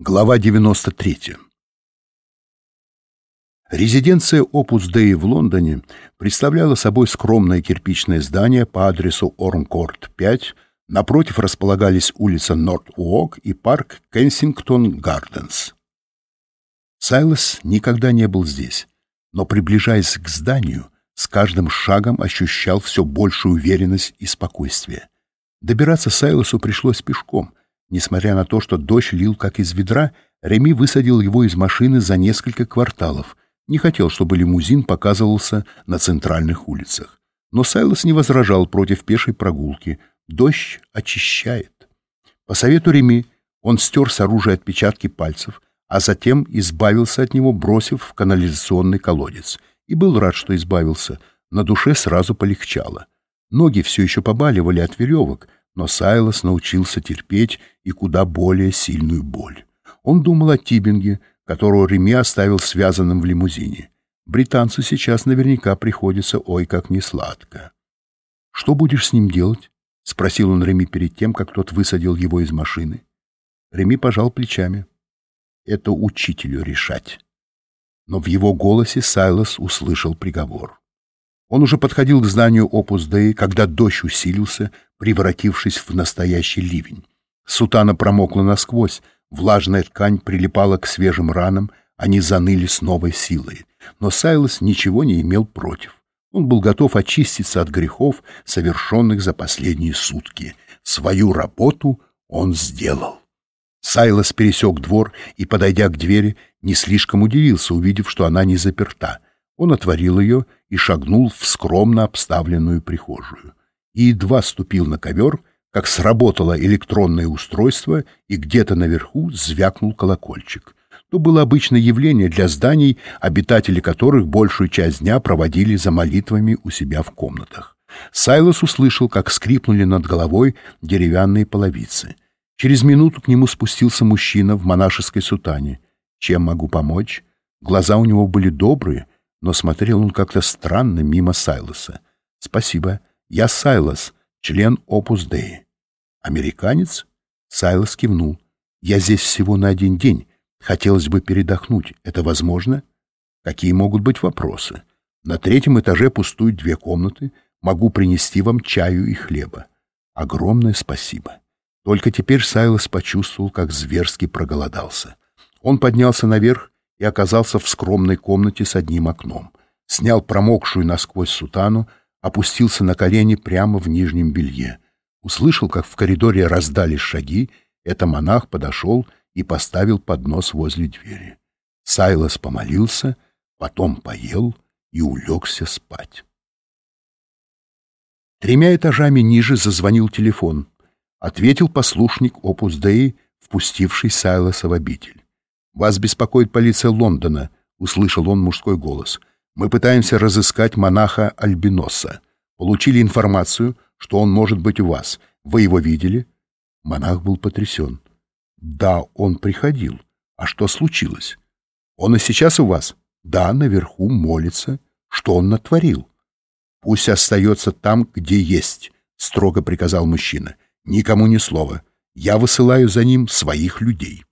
Глава 93. Резиденция Opus Dei в Лондоне представляла собой скромное кирпичное здание по адресу Орнкорт 5. Напротив располагались улица Норт-Уок и парк Кенсингтон Гарденс. Сайлос никогда не был здесь, но, приближаясь к зданию, с каждым шагом ощущал все большую уверенность и спокойствие. Добираться Сайлосу пришлось пешком — Несмотря на то, что дождь лил как из ведра, Реми высадил его из машины за несколько кварталов. Не хотел, чтобы лимузин показывался на центральных улицах. Но Сайлос не возражал против пешей прогулки. Дождь очищает. По совету Реми он стер с оружия отпечатки пальцев, а затем избавился от него, бросив в канализационный колодец. И был рад, что избавился. На душе сразу полегчало. Ноги все еще побаливали от веревок, но Сайлос научился терпеть и куда более сильную боль. Он думал о Тибинге, которого Реми оставил связанным в лимузине. Британцу сейчас наверняка приходится ой как несладко. «Что будешь с ним делать?» — спросил он Реми перед тем, как тот высадил его из машины. Реми пожал плечами. «Это учителю решать». Но в его голосе Сайлос услышал приговор. Он уже подходил к зданию Опус Dei, когда дождь усилился, превратившись в настоящий ливень. Сутана промокла насквозь, влажная ткань прилипала к свежим ранам, они заныли с новой силой. Но Сайлос ничего не имел против. Он был готов очиститься от грехов, совершенных за последние сутки. Свою работу он сделал. Сайлос пересек двор и, подойдя к двери, не слишком удивился, увидев, что она не заперта. Он отворил ее и шагнул в скромно обставленную прихожую. И едва ступил на ковер, как сработало электронное устройство, и где-то наверху звякнул колокольчик. То было обычное явление для зданий, обитатели которых большую часть дня проводили за молитвами у себя в комнатах. Сайлос услышал, как скрипнули над головой деревянные половицы. Через минуту к нему спустился мужчина в монашеской сутане. «Чем могу помочь?» Глаза у него были добрые, но смотрел он как-то странно мимо Сайлоса. «Спасибо. Я Сайлос, член Опус Деи». «Американец?» Сайлос кивнул. «Я здесь всего на один день. Хотелось бы передохнуть. Это возможно?» «Какие могут быть вопросы?» «На третьем этаже пустуют две комнаты. Могу принести вам чаю и хлеба. Огромное спасибо». Только теперь Сайлос почувствовал, как зверски проголодался. Он поднялся наверх оказался в скромной комнате с одним окном. Снял промокшую насквозь сутану, опустился на колени прямо в нижнем белье. Услышал, как в коридоре раздались шаги, это монах подошел и поставил поднос возле двери. Сайлос помолился, потом поел и улегся спать. Тремя этажами ниже зазвонил телефон. Ответил послушник Опус Деи, впустивший Сайлоса в обитель. «Вас беспокоит полиция Лондона», — услышал он мужской голос. «Мы пытаемся разыскать монаха Альбиноса. Получили информацию, что он может быть у вас. Вы его видели?» Монах был потрясен. «Да, он приходил. А что случилось? Он и сейчас у вас?» «Да, наверху молится. Что он натворил?» «Пусть остается там, где есть», — строго приказал мужчина. «Никому ни слова. Я высылаю за ним своих людей».